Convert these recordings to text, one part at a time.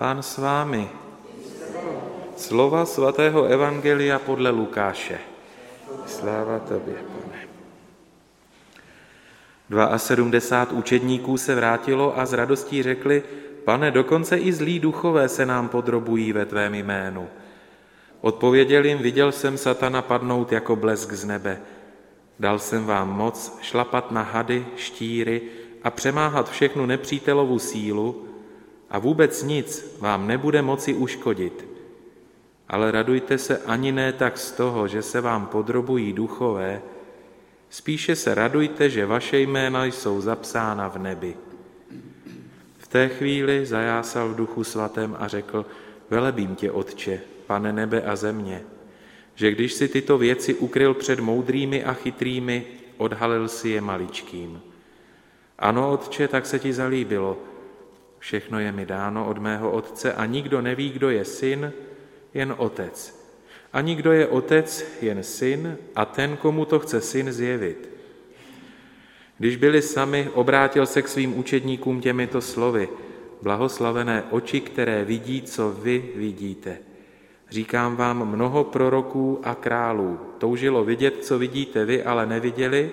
Pán s vámi. Slova svatého Evangelia podle Lukáše. Sláva tobě, pane. 72 učedníků se vrátilo a s radostí řekli, pane, dokonce i zlí duchové se nám podrobují ve tvém jménu. Odpověděl jim, viděl jsem satana padnout jako blesk z nebe. Dal jsem vám moc šlapat na hady, štíry a přemáhat všechnu nepřítelovu sílu a vůbec nic vám nebude moci uškodit. Ale radujte se ani ne tak z toho, že se vám podrobují duchové, spíše se radujte, že vaše jména jsou zapsána v nebi. V té chvíli zajásal v duchu svatém a řekl, velebím tě, Otče, pane nebe a země, že když si tyto věci ukryl před moudrými a chytrými, odhalil si je maličkým. Ano, Otče, tak se ti zalíbilo. Všechno je mi dáno od mého Otce a nikdo neví, kdo je syn, jen Otec. A nikdo je Otec, jen syn a ten, komu to chce syn zjevit. Když byli sami, obrátil se k svým učedníkům těmito slovy. Blahoslavené oči, které vidí, co vy vidíte. Říkám vám, mnoho proroků a králů toužilo vidět, co vidíte vy, ale neviděli,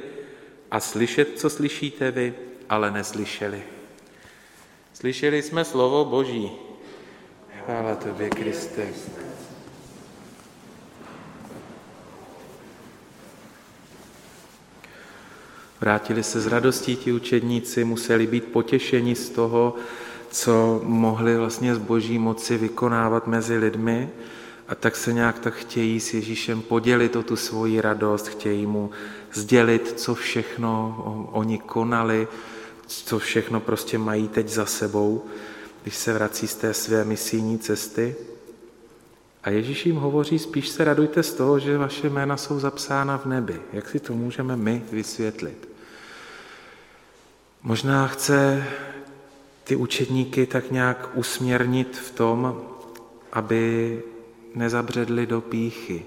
a slyšet, co slyšíte vy, ale neslyšeli. Slyšeli jsme slovo Boží. Chvála tobě, Kriste. Vrátili se z radostí ti učedníci, museli být potěšeni z toho, co mohli vlastně z boží moci vykonávat mezi lidmi a tak se nějak tak chtějí s Ježíšem podělit o tu svoji radost, chtějí mu sdělit, co všechno oni konali, co všechno prostě mají teď za sebou, když se vrací z té své misijní cesty. A Ježíš jim hovoří, spíš se radujte z toho, že vaše jména jsou zapsána v nebi. Jak si to můžeme my vysvětlit? Možná chce ty učedníky tak nějak usměrnit v tom, aby nezabředli do píchy,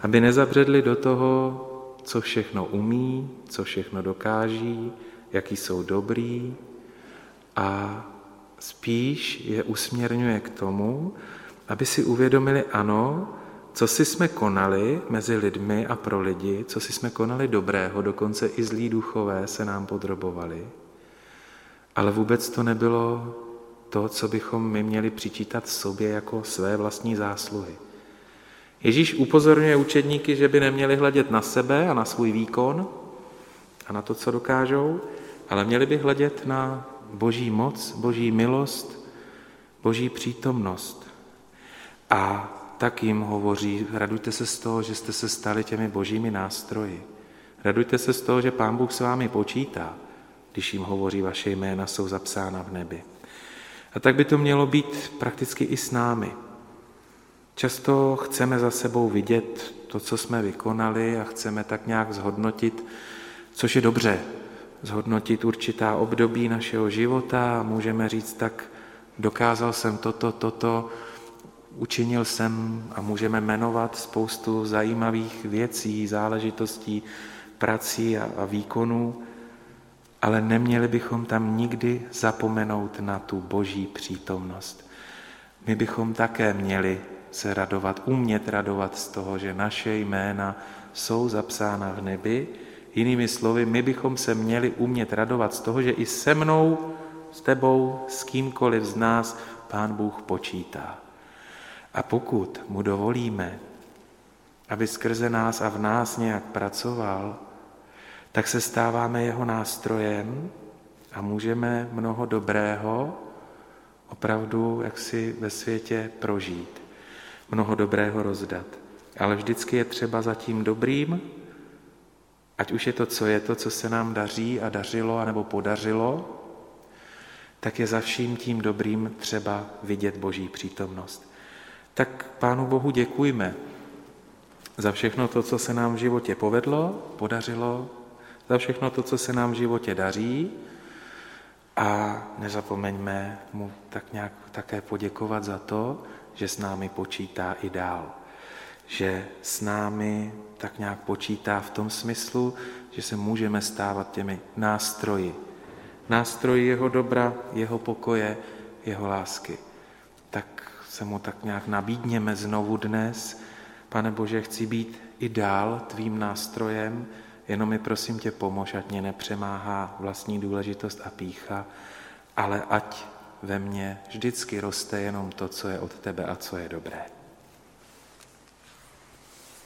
aby nezabředli do toho, co všechno umí, co všechno dokáží, jaký jsou dobrý a spíš je usměrňuje k tomu, aby si uvědomili, ano, co si jsme konali mezi lidmi a pro lidi, co si jsme konali dobrého, dokonce i zlí duchové se nám podrobovali. Ale vůbec to nebylo to, co bychom my měli přičítat sobě jako své vlastní zásluhy. Ježíš upozorňuje učedníky, že by neměli hledět na sebe a na svůj výkon a na to, co dokážou, ale měli by hledět na boží moc, boží milost, boží přítomnost. A tak jim hovoří, radujte se z toho, že jste se stali těmi božími nástroji. Radujte se z toho, že Pán Bůh s vámi počítá, když jim hovoří, vaše jména jsou zapsána v nebi. A tak by to mělo být prakticky i s námi. Často chceme za sebou vidět to, co jsme vykonali a chceme tak nějak zhodnotit, což je dobře, zhodnotit určitá období našeho života a můžeme říct tak, dokázal jsem toto, toto, učinil jsem a můžeme jmenovat spoustu zajímavých věcí, záležitostí, prací a, a výkonů, ale neměli bychom tam nikdy zapomenout na tu boží přítomnost. My bychom také měli se radovat, umět radovat z toho, že naše jména jsou zapsána v nebi. Jinými slovy, my bychom se měli umět radovat z toho, že i se mnou, s tebou, s kýmkoliv z nás Pán Bůh počítá. A pokud mu dovolíme, aby skrze nás a v nás nějak pracoval, tak se stáváme jeho nástrojem a můžeme mnoho dobrého opravdu jaksi ve světě prožít, mnoho dobrého rozdat. Ale vždycky je třeba za tím dobrým, ať už je to, co je to, co se nám daří a dařilo, anebo podařilo, tak je za vším tím dobrým třeba vidět Boží přítomnost. Tak Pánu Bohu děkujme za všechno to, co se nám v životě povedlo, podařilo, za všechno to, co se nám v životě daří a nezapomeňme mu tak nějak také poděkovat za to, že s námi počítá i dál. Že s námi tak nějak počítá v tom smyslu, že se můžeme stávat těmi nástroji. Nástroji jeho dobra, jeho pokoje, jeho lásky. tak se mu tak nějak nabídněme znovu dnes. Pane Bože, chci být i dál tvým nástrojem, jenom mi prosím tě pomož, ať mě nepřemáhá vlastní důležitost a pícha, ale ať ve mně vždycky roste jenom to, co je od tebe a co je dobré.